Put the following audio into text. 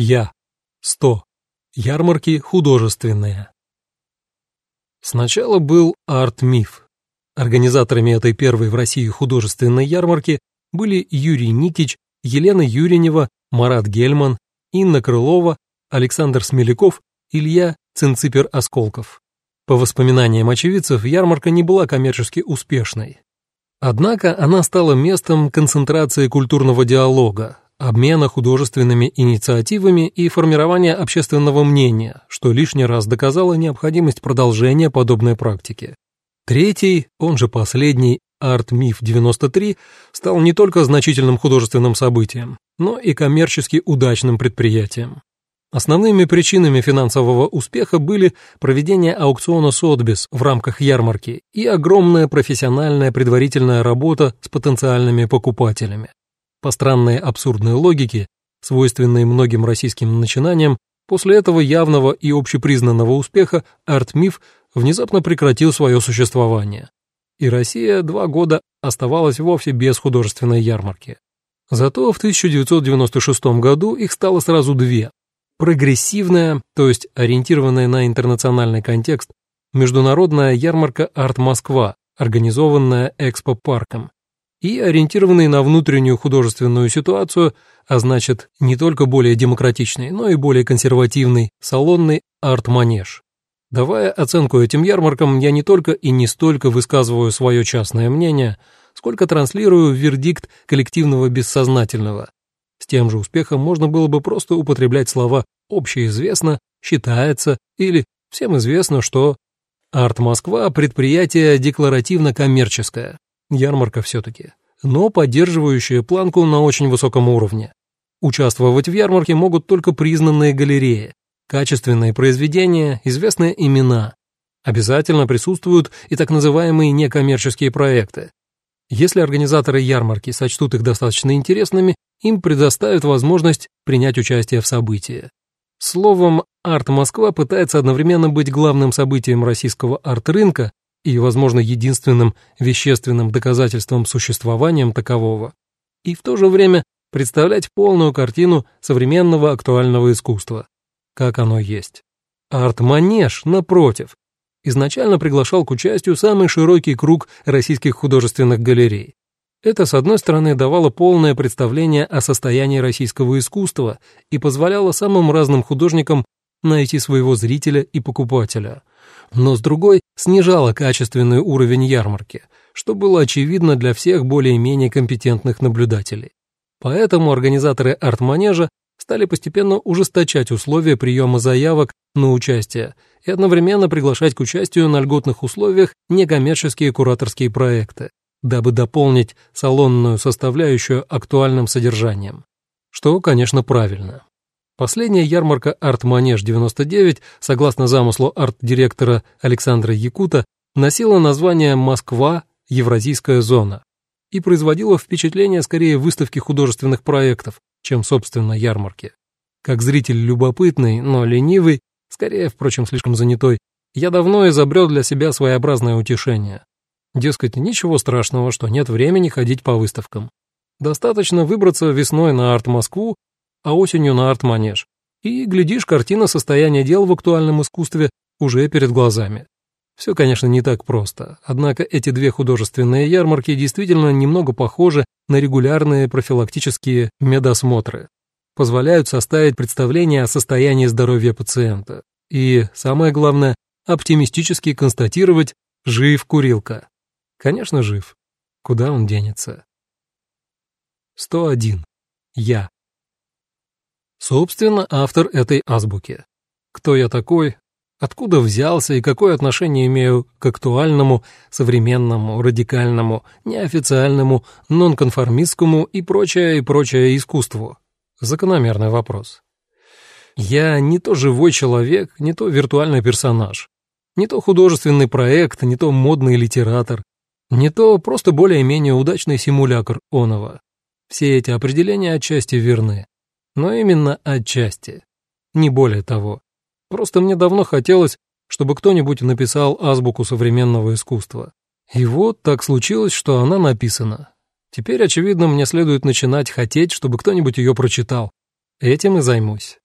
Я. 100. Ярмарки художественные. Сначала был арт-миф. Организаторами этой первой в России художественной ярмарки были Юрий Никич, Елена Юринева, Марат Гельман, Инна Крылова, Александр Смеляков, Илья Цинципер-Осколков. По воспоминаниям очевидцев, ярмарка не была коммерчески успешной. Однако она стала местом концентрации культурного диалога, обмена художественными инициативами и формирования общественного мнения, что лишний раз доказало необходимость продолжения подобной практики. Третий, он же последний, «Арт-Миф-93» стал не только значительным художественным событием, но и коммерчески удачным предприятием. Основными причинами финансового успеха были проведение аукциона Сотбис в рамках ярмарки и огромная профессиональная предварительная работа с потенциальными покупателями. По странной абсурдной логике, свойственной многим российским начинаниям, после этого явного и общепризнанного успеха арт-миф внезапно прекратил свое существование. И Россия два года оставалась вовсе без художественной ярмарки. Зато в 1996 году их стало сразу две Прогрессивная, то есть ориентированная на интернациональный контекст, международная ярмарка «Арт Москва», организованная Экспо-парком, и ориентированный на внутреннюю художественную ситуацию, а значит, не только более демократичный, но и более консервативный, салонный арт-манеж. Давая оценку этим ярмаркам, я не только и не столько высказываю свое частное мнение, сколько транслирую вердикт коллективного бессознательного, с тем же успехом можно было бы просто употреблять слова «общеизвестно», «считается» или «всем известно, что...» Арт Москва – предприятие декларативно-коммерческое, ярмарка все-таки, но поддерживающая планку на очень высоком уровне. Участвовать в ярмарке могут только признанные галереи, качественные произведения, известные имена. Обязательно присутствуют и так называемые некоммерческие проекты, если организаторы ярмарки сочтут их достаточно интересными, им предоставят возможность принять участие в событии. Словом, Арт Москва пытается одновременно быть главным событием российского арт-рынка и, возможно, единственным вещественным доказательством существования такового, и в то же время представлять полную картину современного актуального искусства, как оно есть. Арт-манеж, напротив, изначально приглашал к участию самый широкий круг российских художественных галерей. Это, с одной стороны, давало полное представление о состоянии российского искусства и позволяло самым разным художникам найти своего зрителя и покупателя, но, с другой, снижало качественный уровень ярмарки, что было очевидно для всех более-менее компетентных наблюдателей. Поэтому организаторы арт-манежа стали постепенно ужесточать условия приема заявок на участие и одновременно приглашать к участию на льготных условиях некоммерческие кураторские проекты, дабы дополнить салонную составляющую актуальным содержанием. Что, конечно, правильно. Последняя ярмарка «Арт-Манеж-99», согласно замыслу арт-директора Александра Якута, носила название «Москва. Евразийская зона» и производила впечатление скорее выставки художественных проектов, чем, собственно, ярмарки. Как зритель любопытный, но ленивый, скорее, впрочем, слишком занятой, я давно изобрел для себя своеобразное утешение. Дескать, ничего страшного, что нет времени ходить по выставкам. Достаточно выбраться весной на арт-Москву, а осенью на арт-манеж. И, глядишь, картина состояния дел в актуальном искусстве уже перед глазами. Все, конечно, не так просто, однако эти две художественные ярмарки действительно немного похожи на регулярные профилактические медосмотры позволяют составить представление о состоянии здоровья пациента. И, самое главное, оптимистически констатировать «жив курилка». Конечно, жив. Куда он денется? 101. Я. Собственно, автор этой азбуки. Кто я такой, откуда взялся и какое отношение имею к актуальному, современному, радикальному, неофициальному, нонконформистскому и прочее и прочее искусству. Закономерный вопрос. Я не то живой человек, не то виртуальный персонаж, не то художественный проект, не то модный литератор, не то просто более-менее удачный симулятор оного. Все эти определения отчасти верны, но именно отчасти, не более того. Просто мне давно хотелось, чтобы кто-нибудь написал азбуку современного искусства. И вот так случилось, что она написана. Теперь, очевидно, мне следует начинать хотеть, чтобы кто-нибудь ее прочитал. Этим и займусь.